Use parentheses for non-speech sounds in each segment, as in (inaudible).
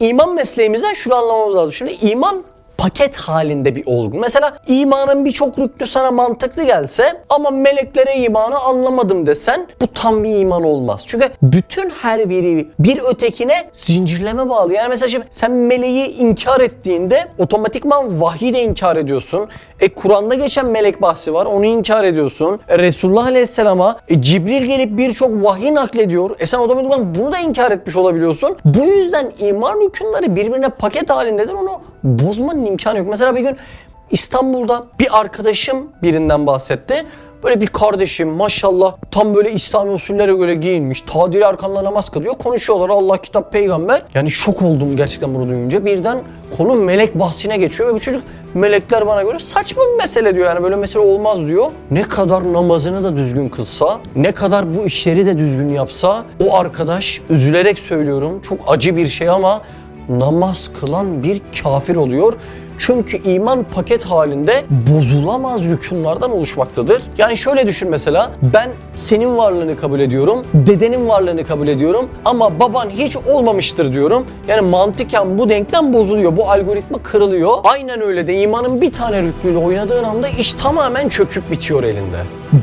iman mesleğimizden şunu anlamamız lazım. Şimdi iman paket halinde bir olgu. Mesela imanın birçok rüklü sana mantıklı gelse ama meleklere imanı anlamadım desen bu tam bir iman olmaz. Çünkü bütün her biri bir ötekine zincirleme bağlı. Yani mesela şimdi sen meleği inkar ettiğinde otomatikman vahyi de inkar ediyorsun. E Kur'an'da geçen melek bahsi var onu inkar ediyorsun. E, Resulullah Aleyhisselam'a e, Cibril gelip birçok vahiy naklediyor. E sen otomatikman bunu da inkar etmiş olabiliyorsun. Bu yüzden iman hükümleri birbirine paket halindedir. Onu bozmanın imkanı yok. Mesela bir gün İstanbul'da bir arkadaşım birinden bahsetti. Böyle bir kardeşim maşallah tam böyle İslami usullere göre giyinmiş. Tadili arkanla namaz kılıyor. Konuşuyorlar Allah kitap peygamber. Yani şok oldum gerçekten bunu duyunca. Birden konu melek bahsine geçiyor ve bu çocuk melekler bana göre saçma bir mesele diyor. Yani böyle mesele olmaz diyor. Ne kadar namazını da düzgün kılsa, ne kadar bu işleri de düzgün yapsa o arkadaş üzülerek söylüyorum çok acı bir şey ama namaz kılan bir kafir oluyor. Çünkü iman paket halinde bozulamaz rükunlardan oluşmaktadır. Yani şöyle düşün mesela ben senin varlığını kabul ediyorum, dedenin varlığını kabul ediyorum ama baban hiç olmamıştır diyorum. Yani mantıken bu denklem bozuluyor, bu algoritma kırılıyor. Aynen öyle de imanın bir tane rüklüyle oynadığın anda iş tamamen çöküp bitiyor elinde.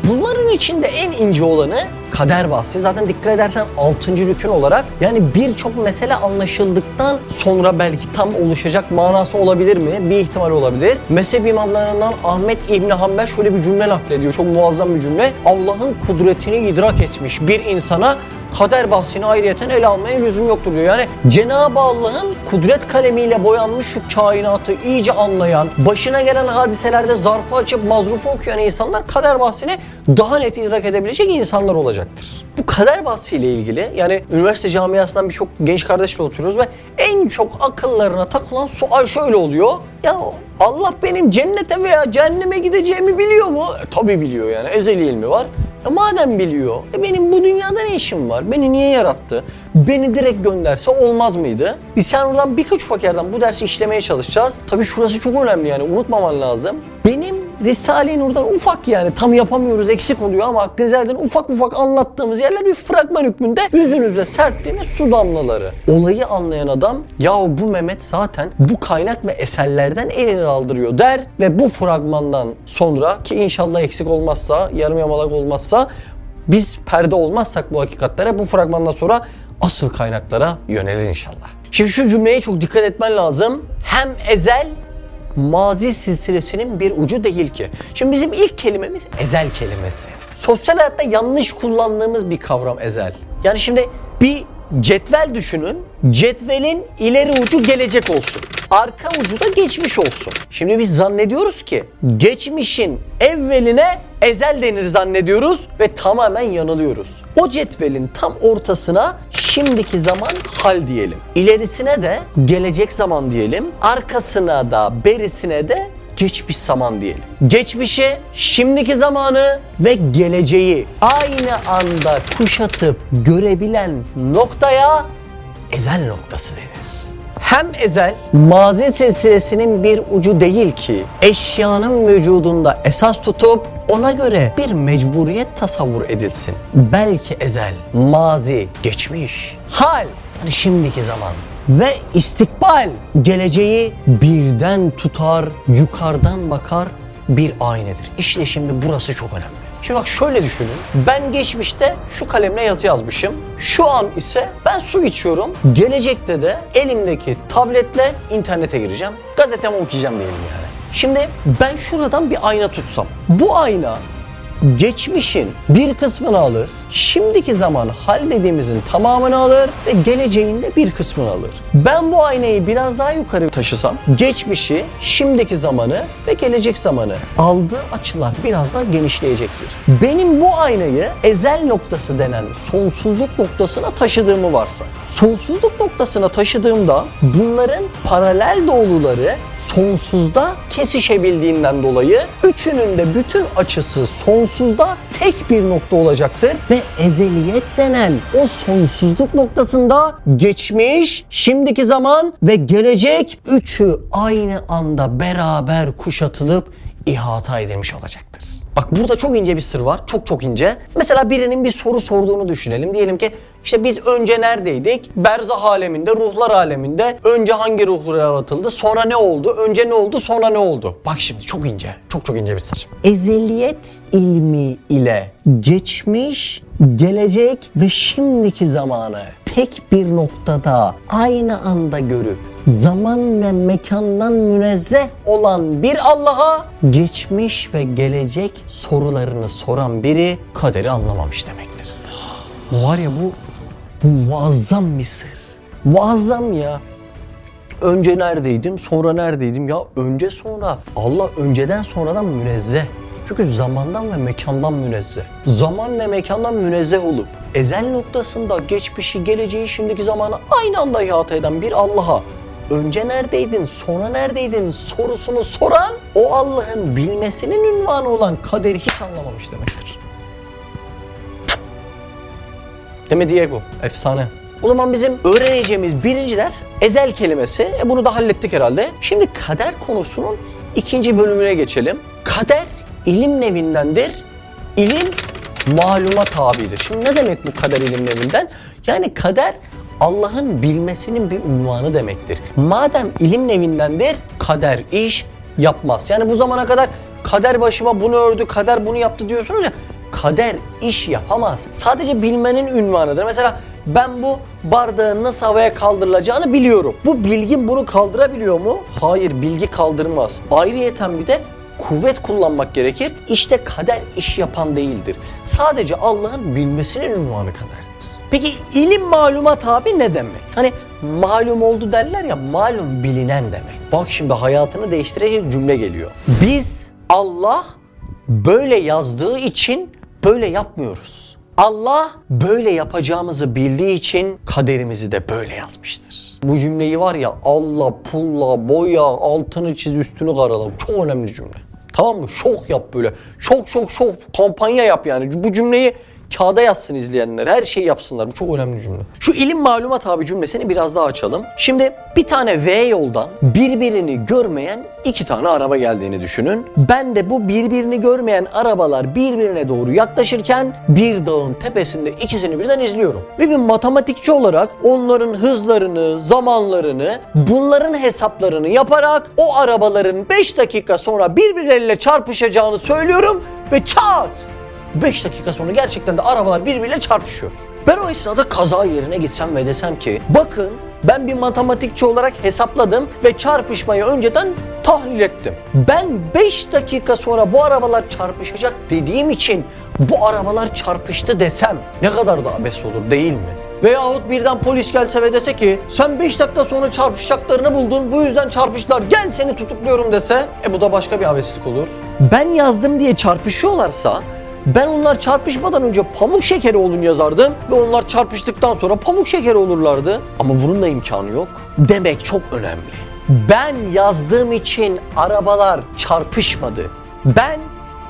Bunların içinde en ince olanı kader bahsi. Zaten dikkat edersen 6. rükün olarak yani birçok mesele anlaşıldıktan sonra belki tam oluşacak manası olabilir mi? Bir ihtimal olabilir. Mezhep imamlarından Ahmet İbni Hanbel şöyle bir cümle naklediyor. Çok muazzam bir cümle. Allah'ın kudretini idrak etmiş bir insana kader bahsini ayrıyeten ele almaya lüzum yoktur diyor. Yani Cenab-ı Allah'ın kudret kalemiyle boyanmış şu kainatı iyice anlayan, başına gelen hadiselerde zarfı açıp mazrufu okuyan insanlar kader bahsini daha net idrak edebilecek insanlar olacaktır. Bu kader bahsiyle ilgili yani üniversite camiasından birçok genç kardeşle oturuyoruz ve en çok akıllarına takılan sual şöyle oluyor. Ya Allah benim cennete veya cehenneme gideceğimi biliyor mu? E, tabii biliyor yani ezeli ilmi var. Ya madem biliyor, e benim bu dünyada ne işim var? Beni niye yarattı? Beni direkt gönderse olmaz mıydı? Biz sen oradan birkaç ufak yerden bu dersi işlemeye çalışacağız. Tabii şurası çok önemli yani unutmaman lazım. Benim Risale-i Nur'dan ufak yani tam yapamıyoruz eksik oluyor ama Hakkı ufak ufak anlattığımız yerler bir fragman hükmünde yüzünüzde serptiğimiz su damlaları. Olayı anlayan adam ya bu Mehmet zaten bu kaynak ve eserlerden elini aldırıyor der ve bu fragmandan sonra ki inşallah eksik olmazsa yarım yamalak olmazsa biz perde olmazsak bu hakikatlere bu fragmandan sonra asıl kaynaklara yönelir inşallah. Şimdi şu cümleye çok dikkat etmen lazım. Hem ezel mazi silsilesinin bir ucu değil ki. Şimdi bizim ilk kelimemiz ezel kelimesi. Sosyal hayatta yanlış kullandığımız bir kavram ezel. Yani şimdi bir cetvel düşünün. Cetvelin ileri ucu gelecek olsun. Arka ucu da geçmiş olsun. Şimdi biz zannediyoruz ki geçmişin evveline ezel denir zannediyoruz ve tamamen yanılıyoruz. O cetvelin tam ortasına şimdiki zaman hal diyelim. İlerisine de gelecek zaman diyelim. Arkasına da berisine de geçmiş zaman diyelim. Geçmişi, şimdiki zamanı ve geleceği aynı anda kuşatıp görebilen noktaya ezel noktası denir. Hem ezel mazi silsilesinin bir ucu değil ki eşyanın vücudunda esas tutup ona göre bir mecburiyet tasavvur edilsin. Belki ezel, mazi, geçmiş, hal yani şimdiki zaman ve istikbal geleceği birden tutar, yukarıdan bakar bir aynedir. İşte şimdi burası çok önemli. Şimdi bak şöyle düşünün. Ben geçmişte şu kalemle yazı yazmışım. Şu an ise ben su içiyorum. Gelecekte de elimdeki tabletle internete gireceğim. Gazetemi okuyacağım diyelim yani. Şimdi ben şuradan bir ayna tutsam. Bu ayna geçmişin bir kısmını alır, şimdiki zaman hal dediğimizin tamamını alır ve geleceğinde bir kısmını alır. Ben bu aynayı biraz daha yukarı taşısam geçmişi, şimdiki zamanı ve gelecek zamanı aldığı açılar biraz daha genişleyecektir. Benim bu aynayı ezel noktası denen sonsuzluk noktasına taşıdığımı varsa. Sonsuzluk noktasına taşıdığımda bunların paralel doğruları sonsuzda kesişebildiğinden dolayı üçünün de bütün açısı sonsuzda tek bir nokta olacaktır ve ezeliyet denen o sonsuzluk noktasında geçmiş, şimdiki zaman ve gelecek üçü aynı anda beraber kuşatılıp ihata edilmiş olacaktır. Bak burada çok ince bir sır var. Çok çok ince. Mesela birinin bir soru sorduğunu düşünelim. Diyelim ki işte biz önce neredeydik? Berzah aleminde, ruhlar aleminde. Önce hangi ruhlar yaratıldı? Sonra ne oldu? Önce ne oldu? Sonra ne oldu? Bak şimdi çok ince. Çok çok ince bir sır. Ezeliyet ilmi ile geçmiş, gelecek ve şimdiki zamanı tek bir noktada aynı anda görüp zaman ve mekandan münezzeh olan bir Allah'a geçmiş ve gelecek sorularını soran biri kaderi anlamamış demektir. Var ya bu, bu muazzam bir sır. Muazzam ya. Önce neredeydim, sonra neredeydim? Ya önce sonra. Allah önceden sonradan münezzeh. Çünkü zamandan ve mekandan münezzeh. Zaman ve mekandan münezzeh olup ezel noktasında geçmişi, geleceği, şimdiki zamanı aynı anda ihata eden bir Allah'a önce neredeydin, sonra neredeydin sorusunu soran o Allah'ın bilmesinin ünvanı olan kaderi hiç anlamamış demektir. Değil mi Diego? Efsane. O zaman bizim öğreneceğimiz birinci ders ezel kelimesi. E bunu da hallettik herhalde. Şimdi kader konusunun ikinci bölümüne geçelim. Kader ilim nevindendir. İlim maluma tabidir. Şimdi ne demek bu kader ilim nevinden? Yani kader Allah'ın bilmesinin bir unvanı demektir. Madem ilim nevindendir, kader iş yapmaz. Yani bu zamana kadar kader başıma bunu ördü, kader bunu yaptı diyorsunuz ya. Kader iş yapamaz. Sadece bilmenin ünvanıdır. Mesela ben bu bardağın nasıl havaya kaldırılacağını biliyorum. Bu bilgin bunu kaldırabiliyor mu? Hayır, bilgi kaldırmaz. Ayrıyeten bir de kuvvet kullanmak gerekir. İşte kader iş yapan değildir. Sadece Allah'ın bilmesinin ünvanı kadardır. Peki ilim malumat abi ne demek? Hani malum oldu derler ya malum bilinen demek. Bak şimdi hayatını değiştirecek cümle geliyor. Biz Allah böyle yazdığı için böyle yapmıyoruz. Allah böyle yapacağımızı bildiği için kaderimizi de böyle yazmıştır. Bu cümleyi var ya Allah pulla boya altını çiz üstünü karala çok önemli cümle. Tamam mı? Şok yap böyle. Şok şok şok kampanya yap yani. Bu cümleyi kağıda yazsın izleyenler. Her şeyi yapsınlar. Bu çok önemli cümle. Şu ilim malumat abi cümlesini biraz daha açalım. Şimdi bir tane V yoldan birbirini görmeyen iki tane araba geldiğini düşünün. Ben de bu birbirini görmeyen arabalar birbirine doğru yaklaşırken bir dağın tepesinde ikisini birden izliyorum. Ve bir matematikçi olarak onların hızlarını, zamanlarını, bunların hesaplarını yaparak o arabaların 5 dakika sonra birbirleriyle çarpışacağını söylüyorum ve çat 5 dakika sonra gerçekten de arabalar birbiriyle çarpışıyor. Ben o esnada kaza yerine gitsem ve desem ki bakın ben bir matematikçi olarak hesapladım ve çarpışmayı önceden tahlil ettim. Ben 5 dakika sonra bu arabalar çarpışacak dediğim için bu arabalar çarpıştı desem ne kadar da abes olur değil mi? Veyahut birden polis gelse ve dese ki sen 5 dakika sonra çarpışacaklarını buldun bu yüzden çarpıştılar gel seni tutukluyorum dese e bu da başka bir abeslik olur. Ben yazdım diye çarpışıyorlarsa ben onlar çarpışmadan önce pamuk şekeri olun yazardım ve onlar çarpıştıktan sonra pamuk şekeri olurlardı. Ama bunun da imkanı yok. Demek çok önemli. Ben yazdığım için arabalar çarpışmadı. Ben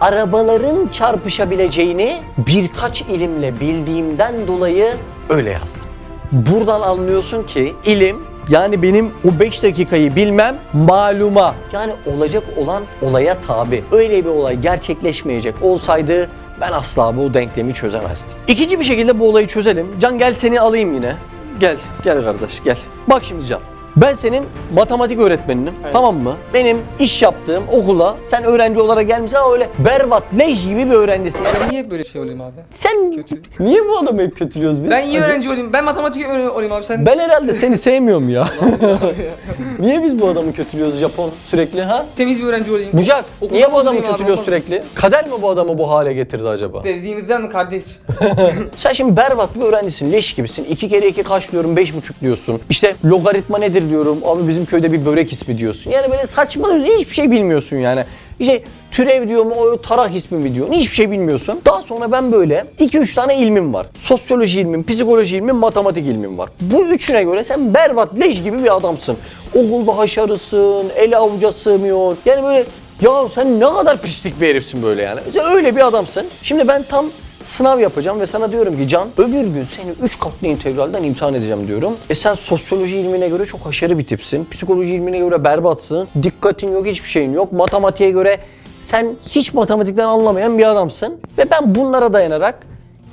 arabaların çarpışabileceğini birkaç ilimle bildiğimden dolayı öyle yazdım. Buradan anlıyorsun ki ilim yani benim o 5 dakikayı bilmem maluma. Yani olacak olan olaya tabi. Öyle bir olay gerçekleşmeyecek olsaydı ben asla bu denklemi çözemezdim. İkinci bir şekilde bu olayı çözelim. Can gel seni alayım yine. Gel, gel kardeş gel. Bak şimdi Can. Ben senin matematik öğretmeninim. Tamam mı? Benim iş yaptığım okula sen öğrenci olarak gelmişsin ama öyle berbat, leş gibi bir öğrencisin. Yani niye böyle şey olayım abi? sen Kötü. niye bu adamı hep kötülüyoruz biz? Ben iyi Acaba- öğrenci olayım. Ben matematik öğretmeni olayım abi. Sen Ben herhalde seni sevmiyorum ya. (laughs) (laughs) niye biz bu adamı kötülüyoruz Japon sürekli ha? temiz bir öğrenci olayım. Bucak Okulda niye bu adamı olayım abi, kötülüyoruz olmaz. sürekli? Kader mi bu adamı bu hale getirdi acaba? Sevdiğimizden mi kardeş? (laughs) Sen şimdi berbat bir öğrencisin, leş gibisin. İki kere iki kaç diyorum, beş buçuk diyorsun. İşte logaritma nedir diyorum. Abi bizim köyde bir börek ismi diyorsun. Yani böyle saçma hiçbir şey bilmiyorsun yani. İşte türev diyor mu, o tarak ismi mi diyorsun. Hiçbir şey bilmiyorsun. Daha sonra ben böyle iki üç tane ilmim var. Sosyoloji ilmim, psikoloji ilmim, matematik ilmim var. Bu üçüne göre sen berbat, leş gibi bir adamsın. Okulda haşarısın, el avuca sığmıyor. Yani böyle ya sen ne kadar pislik bir herifsin böyle yani. Sen öyle bir adamsın. Şimdi ben tam sınav yapacağım ve sana diyorum ki Can öbür gün seni 3 katlı integralden imtihan edeceğim diyorum. E sen sosyoloji ilmine göre çok haşarı bir tipsin. Psikoloji ilmine göre berbatsın. Dikkatin yok hiçbir şeyin yok. Matematiğe göre sen hiç matematikten anlamayan bir adamsın ve ben bunlara dayanarak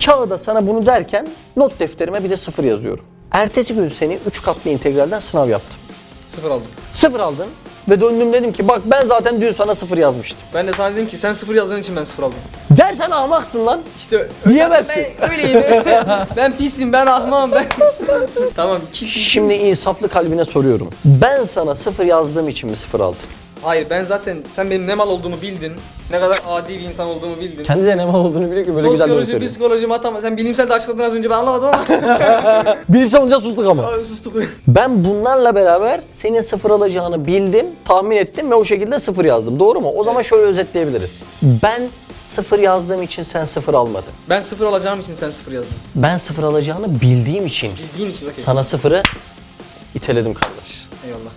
kağıda sana bunu derken not defterime bir de sıfır yazıyorum. Ertesi gün seni 3 katlı integralden sınav yaptım. Sıfır aldım. Sıfır aldın ve döndüm dedim ki bak ben zaten dün sana sıfır yazmıştım. Ben de sana dedim ki sen sıfır yazdığın için ben sıfır aldım. Dersen ahmaksın lan. İşte Diyemezsin. Ben öyleyim. ben (laughs) pisim, ben ahmağım, ben... (laughs) tamam. Şimdi insaflı kalbine soruyorum. Ben sana sıfır yazdığım için mi sıfır aldın? Hayır ben zaten, sen benim ne mal olduğumu bildin. Ne kadar adi bir insan olduğumu bildin. Kendi de ne mal olduğunu biliyor ki böyle güzel doğru Sosyoloji, söylüyor. psikoloji, matematik. Sen bilimsel de açıkladın az önce ben anlamadım ama. (laughs) Bilimsel olunca sustuk ama. Ay, Sustuk. Ben bunlarla beraber senin sıfır alacağını bildim, tahmin ettim ve o şekilde sıfır yazdım. Doğru mu? O zaman şöyle özetleyebiliriz. Ben sıfır yazdığım için sen sıfır almadın. Ben sıfır alacağım için sen sıfır yazdın. Ben sıfır alacağını bildiğim için Bildiğin için okey. sana sıfırı iteledim kardeş. Eyvallah.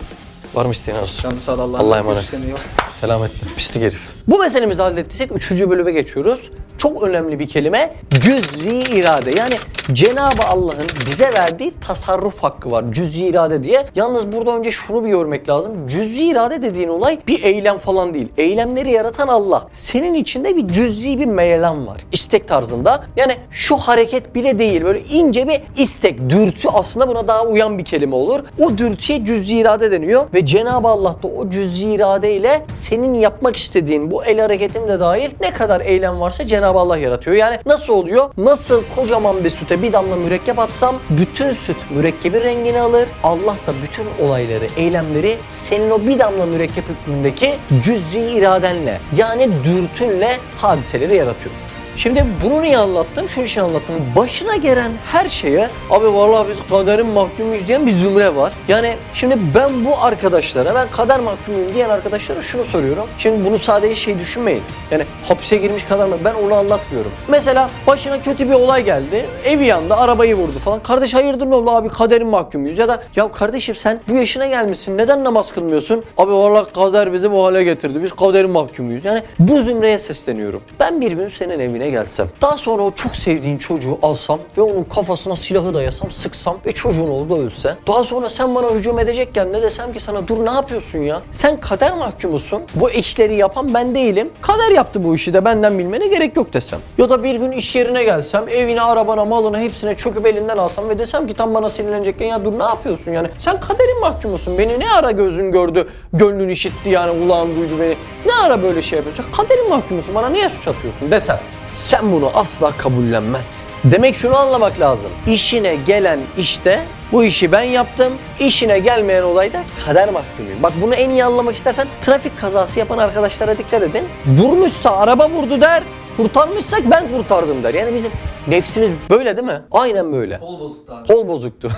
Var mı isteyen olsun? Allah'a emanet. Eyvallah. Selametle. Pislik herif. Bu meselemizi hallettiysek üçüncü bölüme geçiyoruz. Çok önemli bir kelime. Cüz'i irade. Yani Cenab-ı Allah'ın bize verdiği tasarruf hakkı var. Cüz'i irade diye. Yalnız burada önce şunu bir görmek lazım. Cüz'i irade dediğin olay bir eylem falan değil. Eylemleri yaratan Allah. Senin içinde bir cüz'i bir meyelan var. İstek tarzında. Yani şu hareket bile değil. Böyle ince bir istek, dürtü aslında buna daha uyan bir kelime olur. O dürtüye cüz'i irade deniyor ve Cenab-ı Allah da o cüz'i irade ile senin yapmak istediğin bu el hareketim de dahil ne kadar eylem varsa Cenab-ı Allah yaratıyor. Yani nasıl oluyor? Nasıl kocaman bir süte bir damla mürekkep atsam bütün süt mürekkebin rengini alır. Allah da bütün olayları, eylemleri senin o bir damla mürekkep hükmündeki cüz'i iradenle yani dürtünle hadiseleri yaratıyor. Şimdi bunu niye anlattım? Şu için anlattım. Başına gelen her şeye abi vallahi biz kaderin mahkumuyuz diyen bir zümre var. Yani şimdi ben bu arkadaşlara ben kader mahkumuyum diyen arkadaşlara şunu soruyorum. Şimdi bunu sadece şey düşünmeyin. Yani hapse girmiş kadar mı? Ben onu anlatmıyorum. Mesela başına kötü bir olay geldi. Evi yandı, arabayı vurdu falan. Kardeş hayırdır ne oldu abi kaderin mahkumuyuz. Ya da ya kardeşim sen bu yaşına gelmişsin neden namaz kılmıyorsun? Abi vallahi kader bizi bu hale getirdi. Biz kaderin mahkumuyuz. Yani bu zümreye sesleniyorum. Ben bir gün senin evine gelsem. Daha sonra o çok sevdiğin çocuğu alsam ve onun kafasına silahı dayasam, sıksam ve çocuğun orada ölse. Daha sonra sen bana hücum edecekken ne desem ki sana dur ne yapıyorsun ya? Sen kader mahkumusun. Bu işleri yapan ben değilim. Kader yaptı bu işi de benden bilmene gerek yok desem. Ya da bir gün iş yerine gelsem evine, arabana, malına hepsine çöküp elinden alsam ve desem ki tam bana sinirlenecekken ya dur ne yapıyorsun yani? Sen kaderin mahkumusun. Beni ne ara gözün gördü, gönlün işitti yani kulağın duydu beni. Ne ara böyle şey yapıyorsun? Kaderin mahkumusun. Bana niye suç atıyorsun desem. Sen bunu asla kabullenmez. Demek şunu anlamak lazım. İşine gelen işte bu işi ben yaptım. İşine gelmeyen olayda kader mahkumuyum. Bak bunu en iyi anlamak istersen trafik kazası yapan arkadaşlara dikkat edin. Vurmuşsa araba vurdu der. Kurtarmışsak ben kurtardım der. Yani bizim nefsimiz böyle değil mi? Aynen böyle. Kol bozuktu abi. Kol bozuktu.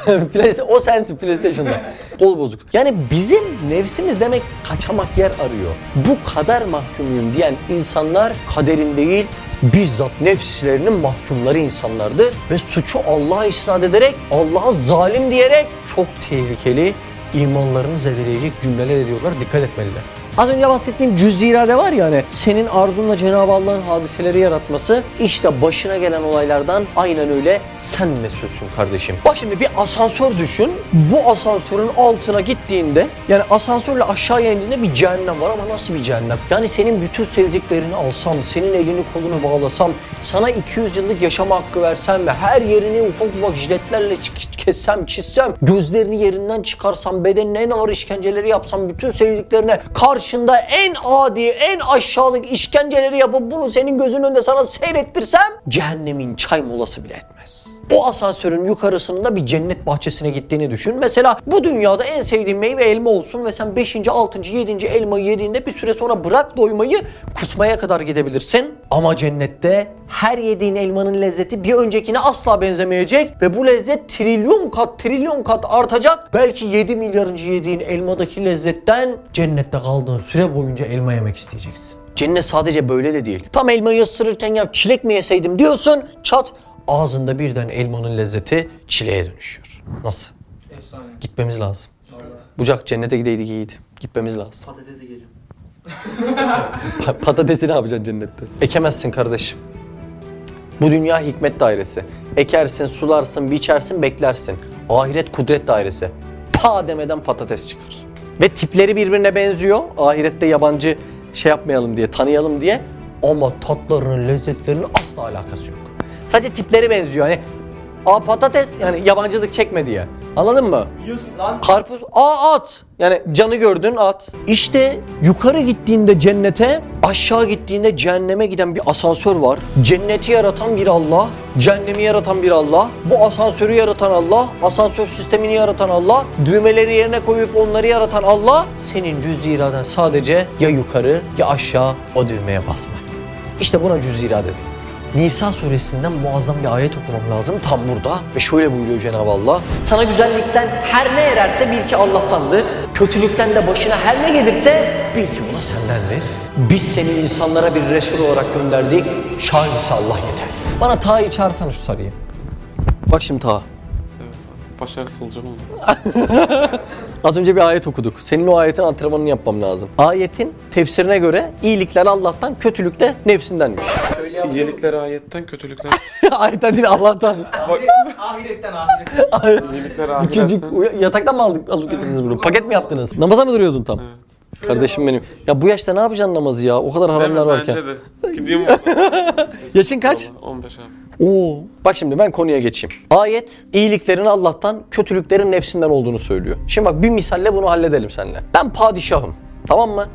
(laughs) O sensin PlayStation'da. (laughs) Kol bozuk. Yani bizim nefsimiz demek kaçamak yer arıyor. Bu kader mahkumuyum diyen insanlar kaderin değil bizzat nefslerinin mahkumları insanlardı ve suçu Allah'a isnat ederek Allah'a zalim diyerek çok tehlikeli imanlarını zedeleyecek cümleler ediyorlar. Dikkat etmeliler. Az önce bahsettiğim cüz-i irade var ya hani senin arzunla Cenab-ı Allah'ın hadiseleri yaratması işte başına gelen olaylardan aynen öyle sen mesulsün kardeşim. Bak şimdi bir asansör düşün. Bu asansörün altına gittiğinde yani asansörle aşağıya indiğinde bir cehennem var ama nasıl bir cehennem? Yani senin bütün sevdiklerini alsam, senin elini kolunu bağlasam, sana 200 yıllık yaşama hakkı versem ve her yerini ufak ufak jiletlerle kessem, çizsem, gözlerini yerinden çıkarsam, bedenine en ağır işkenceleri yapsam, bütün sevdiklerine karşında en adi, en aşağılık işkenceleri yapıp bunu senin gözünün önünde sana seyrettirsem cehennemin çay molası bile etmez. O asansörün yukarısında bir cennet bahçesine gittiğini düşün. Mesela bu dünyada en sevdiğin meyve elma olsun ve sen 5. 6. 7. elmayı yediğinde bir süre sonra bırak doymayı kusmaya kadar gidebilirsin. Ama cennette her yediğin elmanın lezzeti bir öncekine asla benzemeyecek ve bu lezzet trilyon kat trilyon kat artacak. Belki 7 milyarıncı yediğin elmadaki lezzetten cennette kaldığın süre boyunca elma yemek isteyeceksin. Cennet sadece böyle de değil. Tam elmayı ısırırken ya çilek mi yeseydim diyorsun çat ağzında birden elmanın lezzeti çileğe dönüşüyor. Nasıl? Efsane. Gitmemiz lazım. Evet. Bucak cennete gideydik iyiydi. Gitmemiz lazım. Patatese. (laughs) Pa- patatesi ne yapacaksın cennette? Ekemezsin kardeşim. Bu dünya hikmet dairesi. Ekersin, sularsın, biçersin, beklersin. Ahiret kudret dairesi. Pa demeden patates çıkar. Ve tipleri birbirine benziyor. Ahirette yabancı şey yapmayalım diye, tanıyalım diye. Ama tatlarının, lezzetlerinin asla alakası yok. Sadece tipleri benziyor. Hani aa patates yani yabancılık çekme diye. Anladın mı? Yiyorsun lan. Karpuz, aa at. Yani canı gördün at. İşte yukarı gittiğinde cennete, aşağı gittiğinde cehenneme giden bir asansör var. Cenneti yaratan bir Allah, cehennemi yaratan bir Allah, bu asansörü yaratan Allah, asansör sistemini yaratan Allah, düğmeleri yerine koyup onları yaratan Allah, senin cüz-i iraden sadece ya yukarı ya aşağı o düğmeye basmak. İşte buna cüz-i irade deniyor. Nisa suresinden muazzam bir ayet okumam lazım tam burada. Ve şöyle buyuruyor Cenab-ı Allah. Sana güzellikten her ne ererse bil ki Allah'tandır. Kötülükten de başına her ne gelirse bil ki bu da sendendir. Biz seni insanlara bir Resul olarak gönderdik. Şahidisi Allah yeter. Bana Ta'yı çağırsana şu sarıyı. Bak şimdi Ta. Başarısız olacağım ama. (laughs) Az önce bir ayet okuduk. Senin o ayetin antrenmanını yapmam lazım. Ayetin tefsirine göre iyilikler Allah'tan, kötülük de nefsindenmiş. İyilikler ayetten, kötülükler (laughs) Ayetten değil Allah'tan. Ahiretten ahiret. iyilikler Bu ahiretten. çocuk uya- yataktan mı aldık alıp getirdiniz bunu? Paket mi yaptınız? Namaza mı duruyordun tam? Evet. Kardeşim benim. Ya bu yaşta ne yapacaksın namazı ya? O kadar haramlar varken. Bence de. Gideyim. (laughs) Yaşın kaç? 15 abi. Oo. Bak şimdi ben konuya geçeyim. Ayet iyiliklerin Allah'tan, kötülüklerin nefsinden olduğunu söylüyor. Şimdi bak bir misalle bunu halledelim seninle. Ben padişahım. Tamam mı?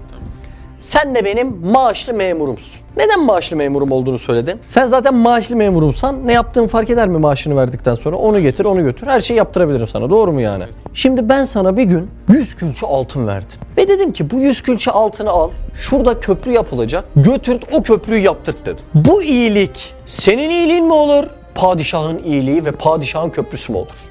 Sen de benim maaşlı memurumsun. Neden maaşlı memurum olduğunu söyledin? Sen zaten maaşlı memurumsan ne yaptığın fark eder mi maaşını verdikten sonra? Onu getir, onu götür. Her şeyi yaptırabilirim sana. Doğru mu yani? Şimdi ben sana bir gün 100 külçe altın verdim. Ve dedim ki bu 100 külçe altını al. Şurada köprü yapılacak. Götür o köprüyü yaptırt dedim. Bu iyilik senin iyiliğin mi olur? Padişahın iyiliği ve padişahın köprüsü mü olur?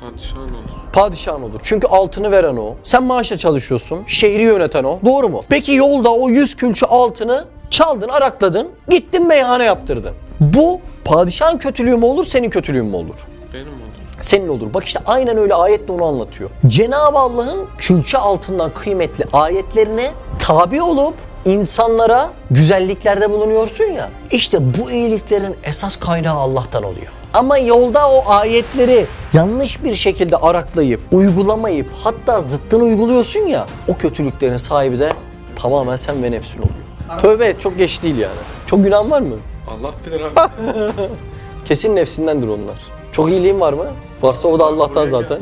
Padişahın olur. Padişahın olur. Çünkü altını veren o. Sen maaşla çalışıyorsun. Şehri yöneten o. Doğru mu? Peki yolda o 100 külçe altını çaldın, arakladın. Gittin meyhane yaptırdın. Bu padişahın kötülüğü mü olur, senin kötülüğün mü olur? Benim olur. Senin olur. Bak işte aynen öyle ayetle onu anlatıyor. Cenab-ı Allah'ın külçe altından kıymetli ayetlerine tabi olup insanlara güzelliklerde bulunuyorsun ya. İşte bu iyiliklerin esas kaynağı Allah'tan oluyor. Ama yolda o ayetleri yanlış bir şekilde araklayıp, uygulamayıp hatta zıttını uyguluyorsun ya o kötülüklerin sahibi de tamamen sen ve nefsin oluyor. Tövbe et çok geç değil yani. Çok günahın var mı? Allah bilir abi. (laughs) Kesin nefsindendir onlar. Çok iyiliğin var mı? Varsa o da Allah'tan zaten.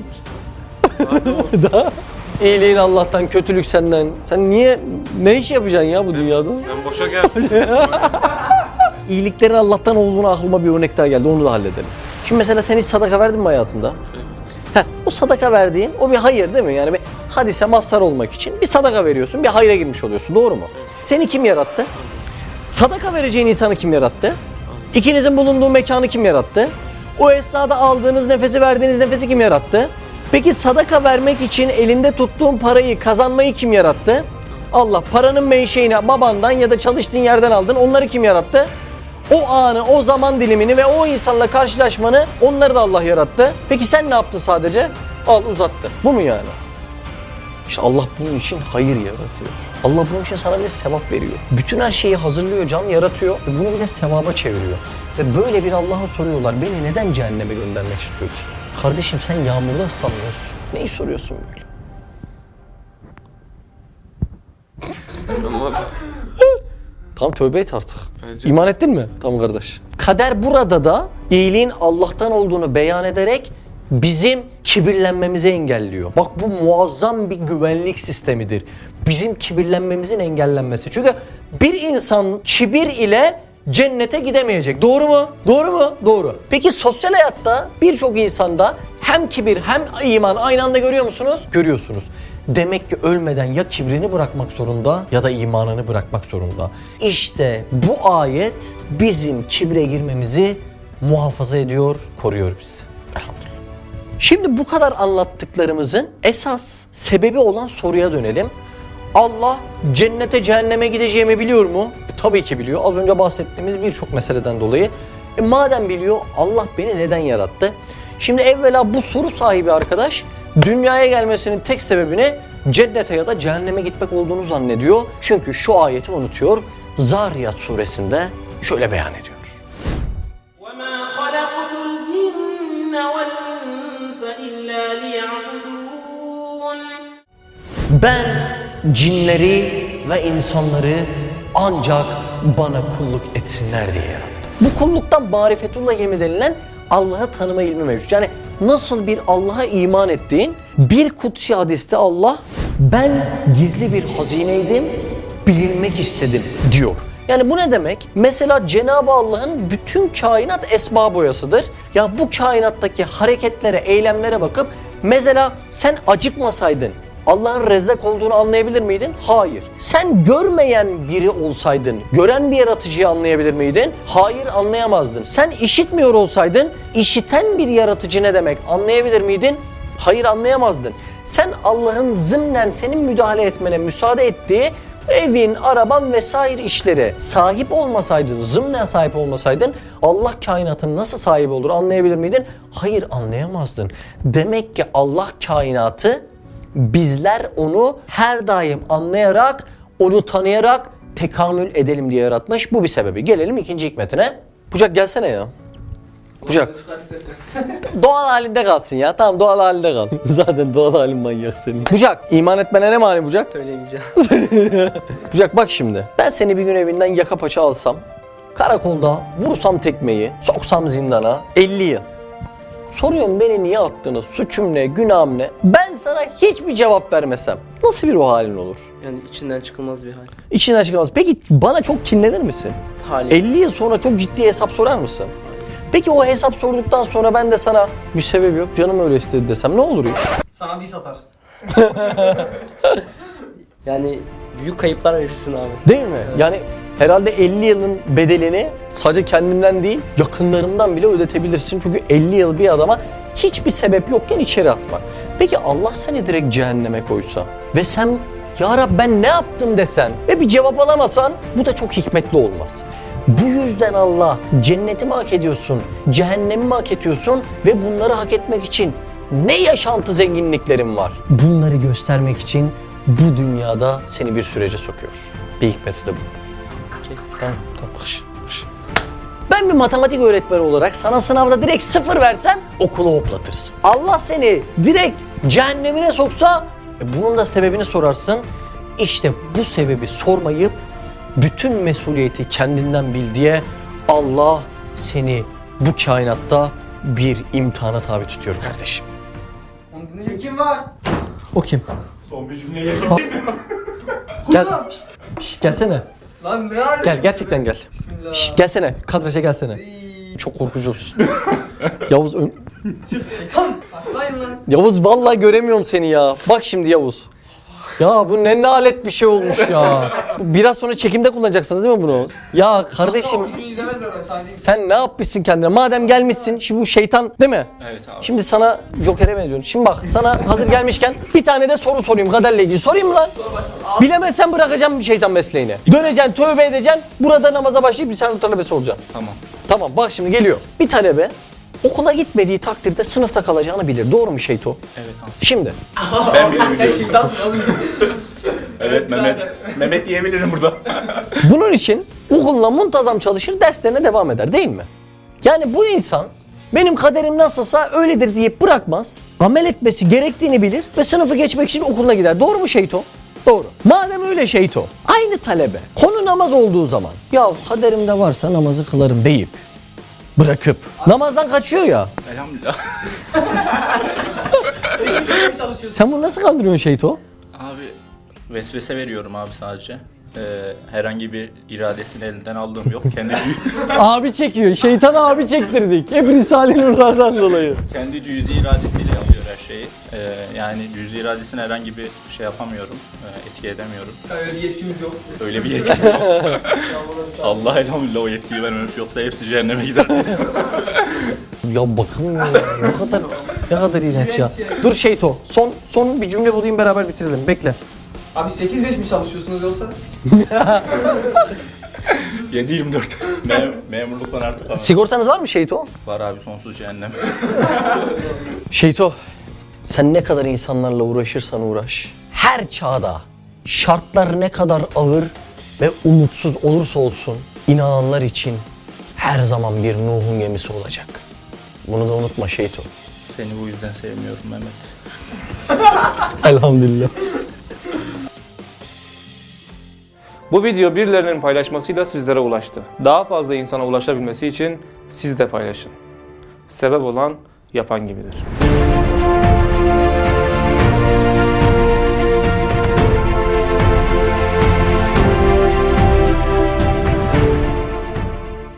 gelmiş. (laughs) da iyiliğin Allah'tan, kötülük senden. Sen niye ne iş yapacaksın ya bu dünyada? Ben boşa geldim. (laughs) İyiliklerin Allah'tan olduğunu aklıma bir örnek daha geldi. Onu da halledelim. Şimdi mesela sen hiç sadaka verdin mi hayatında? Heh, o sadaka verdiğin o bir hayır değil mi? Yani bir hadise mazhar olmak için bir sadaka veriyorsun, bir hayra girmiş oluyorsun. Doğru mu? Seni kim yarattı? Sadaka vereceğin insanı kim yarattı? İkinizin bulunduğu mekanı kim yarattı? O esnada aldığınız nefesi, verdiğiniz nefesi kim yarattı? Peki sadaka vermek için elinde tuttuğun parayı, kazanmayı kim yarattı? Allah paranın menşeini babandan ya da çalıştığın yerden aldın. Onları kim yarattı? O anı, o zaman dilimini ve o insanla karşılaşmanı onları da Allah yarattı. Peki sen ne yaptın sadece? Al uzattı. Bu mu yani? İşte Allah bunun için hayır yaratıyor. Allah bunun için sana bir sevap veriyor. Bütün her şeyi hazırlıyor, can yaratıyor ve bunu bir de sevaba çeviriyor. Ve böyle bir Allah'a soruyorlar, beni neden cehenneme göndermek istiyor ki? Kardeşim sen yağmurda ıslanmıyorsun. Neyi soruyorsun böyle? Tamam tövbe et artık. Bence- İman ettin mi? Tamam kardeş. Kader burada da iyiliğin Allah'tan olduğunu beyan ederek bizim kibirlenmemizi engelliyor. Bak bu muazzam bir güvenlik sistemidir. Bizim kibirlenmemizin engellenmesi. Çünkü bir insan kibir ile cennete gidemeyecek. Doğru mu? Doğru mu? Doğru. Peki sosyal hayatta birçok insanda hem kibir hem iman aynı anda görüyor musunuz? Görüyorsunuz. Demek ki ölmeden ya kibrini bırakmak zorunda ya da imanını bırakmak zorunda. İşte bu ayet bizim kibre girmemizi muhafaza ediyor, koruyor bizi. Şimdi bu kadar anlattıklarımızın esas sebebi olan soruya dönelim. Allah cennete cehenneme gideceğimi biliyor mu? E, tabii ki biliyor. Az önce bahsettiğimiz birçok meseleden dolayı. E, madem biliyor Allah beni neden yarattı? Şimdi evvela bu soru sahibi arkadaş Dünyaya gelmesinin tek sebebini cennete ya da cehenneme gitmek olduğunu zannediyor. Çünkü şu ayeti unutuyor. Zariyat suresinde şöyle beyan ediyor. Ben cinleri ve insanları ancak bana kulluk etsinler diye yarattım. Bu kulluktan marifetullah yemi denilen Allah'ı tanıma ilmi mevcut. Yani nasıl bir Allah'a iman ettiğin bir kutsi hadiste Allah ben gizli bir hazineydim bilinmek istedim diyor. Yani bu ne demek? Mesela Cenab-ı Allah'ın bütün kainat esma boyasıdır. Ya bu kainattaki hareketlere, eylemlere bakıp mesela sen acıkmasaydın Allah'ın rezzak olduğunu anlayabilir miydin? Hayır. Sen görmeyen biri olsaydın, gören bir yaratıcıyı anlayabilir miydin? Hayır anlayamazdın. Sen işitmiyor olsaydın, işiten bir yaratıcı ne demek anlayabilir miydin? Hayır anlayamazdın. Sen Allah'ın zımnen senin müdahale etmene müsaade ettiği evin, araban vesaire işlere sahip olmasaydın, zımnen sahip olmasaydın Allah kainatın nasıl sahibi olur anlayabilir miydin? Hayır anlayamazdın. Demek ki Allah kainatı bizler onu her daim anlayarak, onu tanıyarak tekamül edelim diye yaratmış. Bu bir sebebi. Gelelim ikinci hikmetine. Bucak gelsene ya. Bucak. Doğal halinde kalsın ya. Tamam doğal halinde kal. (laughs) Zaten doğal halin manyak senin. Bucak iman etmene ne mani Bucak? Söylemeyeceğim. (laughs) Bucak bak şimdi. Ben seni bir gün evinden yaka paça alsam, karakolda vursam tekmeyi, soksam zindana 50 yıl. Soruyorum beni niye attınız, suçum ne, günahım ne? Ben sana hiçbir cevap vermesem nasıl bir o halin olur? Yani içinden çıkılmaz bir hal. İçinden çıkamaz. Peki bana çok kinlenir misin? Hali. 50 yıl sonra çok ciddi hesap sorar mısın? Peki o hesap sorduktan sonra ben de sana bir sebep yok canım öyle istedi desem ne olur ya? Sana diss atar. (laughs) Yani büyük kayıplar verirsin abi. Değil mi? Yani herhalde 50 yılın bedelini sadece kendimden değil yakınlarımdan bile ödetebilirsin. Çünkü 50 yıl bir adama hiçbir sebep yokken içeri atmak. Peki Allah seni direkt cehenneme koysa ve sen ya Rab ben ne yaptım desen ve bir cevap alamasan bu da çok hikmetli olmaz. Bu yüzden Allah cenneti mi hak ediyorsun, cehennemi mi hak ediyorsun ve bunları hak etmek için ne yaşantı zenginliklerin var. Bunları göstermek için bu dünyada seni bir sürece sokuyor. Bir hikmeti de bu. Tamam, tamam. Hış, hış. Ben bir matematik öğretmeni olarak sana sınavda direkt sıfır versem okulu hoplatırsın. Allah seni direkt cehennemine soksa e, bunun da sebebini sorarsın. İşte bu sebebi sormayıp bütün mesuliyeti kendinden bil diye Allah seni bu kainatta bir imtihana tabi tutuyor kardeşim. Onu dinleyecek kim var? O kim? Son bir cümleye Gel. Şş, gelsene. Lan ne hali? Gel gerçekten gel. Bismillah. Şş, gelsene. Kadraja gelsene. Çok korkucusun. Yavuz ön... Şeytan. Başlayın lan. Yavuz vallahi göremiyorum seni ya. Bak şimdi Yavuz. Ya bu ne nalet bir şey olmuş ya. Biraz sonra çekimde kullanacaksınız değil mi bunu? Ya kardeşim izlemezler ben sen ne yapmışsın kendine? Madem gelmişsin şimdi bu şeytan değil mi? Evet abi. Şimdi sana Joker'e benziyorsun. Şimdi bak sana hazır gelmişken bir tane de soru sorayım kaderle ilgili. Sorayım mı lan? Bilemezsen bırakacağım bir şeytan mesleğini. Döneceksin tövbe edeceksin. Burada namaza başlayıp bir saniye talebesi olacaksın. Tamam. Tamam bak şimdi geliyor. Bir talebe okula gitmediği takdirde sınıfta kalacağını bilir. Doğru mu Şeyto? Evet abi. Şimdi (laughs) Ben bilirim. Sen. (laughs) Evet Mehmet. Mehmet diyebilirim burada. (laughs) bunun için okuluna muntazam çalışır, derslerine devam eder değil mi? Yani bu insan benim kaderim nasılsa öyledir deyip bırakmaz. Amel etmesi gerektiğini bilir ve sınıfı geçmek için okuluna gider. Doğru mu Şeyto? Doğru. Madem öyle Şeyto, aynı talebe konu namaz olduğu zaman ya kaderimde varsa namazı kılarım deyip bırakıp namazdan kaçıyor ya. Elhamdülillah. (laughs) Sen bunu nasıl kandırıyorsun Şeyto? Abi vesvese veriyorum abi sadece. Ee, herhangi bir iradesini elinden aldığım yok. Kendi (laughs) abi çekiyor. Şeytan abi çektirdik. Hep Risale-i Nurlar'dan dolayı. kendi cüzi iradesiyle her şeyi. Ee, yani cüzi iradesine herhangi bir şey yapamıyorum. Ee, etki edemiyorum. Öyle bir yetkimiz yok. Öyle bir (laughs) yetki yok. Allah elhamdülillah o yetkiyi vermemiş yoksa hepsi cehenneme gider. (laughs) Ya bakın ya, ne kadar ne kadar iğrenç ya. Dur Şeyto. Son son bir cümle bulayım beraber bitirelim. Bekle. Abi 8-5 mi çalışıyorsunuz yoksa? (laughs) 7-24. Mem- memurluktan artık abi. Sigortanız var mı Şeyto? Var abi sonsuz cehennem. Şeyto. Sen ne kadar insanlarla uğraşırsan uğraş. Her çağda şartlar ne kadar ağır ve umutsuz olursa olsun inananlar için her zaman bir Nuh'un gemisi olacak. Bunu da unutma Şeyto. Seni bu yüzden sevmiyorum Mehmet. (laughs) Elhamdülillah. Bu video birilerinin paylaşmasıyla sizlere ulaştı. Daha fazla insana ulaşabilmesi için siz de paylaşın. Sebep olan yapan gibidir.